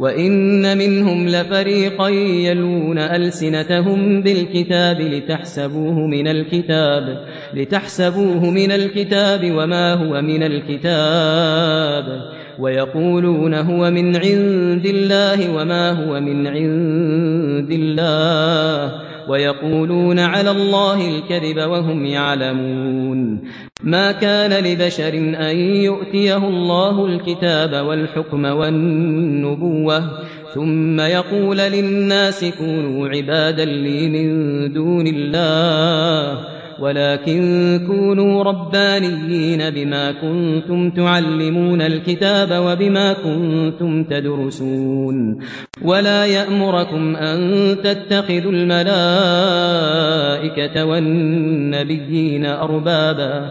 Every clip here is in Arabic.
وإن منهم لفريقا يلون ألسنتهم بالكتاب لتحسبوه من الكتاب لتحسبوه من الكتاب وما هو من الكتاب. ويقولون هو من عند الله وما هو من عند الله. ويقولون على الله الكذب وهم يعلمون. ما كان لبشر أن يؤتيه الله الكتاب والحكم والنبوة ثم يقول للناس كونوا عبادا لي من دون الله ولكن كونوا ربانيين بما كنتم تعلمون الكتاب وبما كنتم تدرسون. ولا يأمركم أن تتخذوا الملائكة والنبيين أربابا.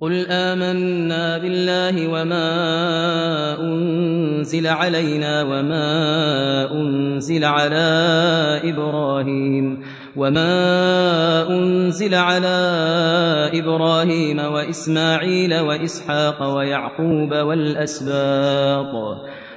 قل آمنا بالله وما أنزل علينا وما أنزل على إبراهيم وما أنزل على إبراهيم وإسماعيل وإسحاق ويعقوب والأسباط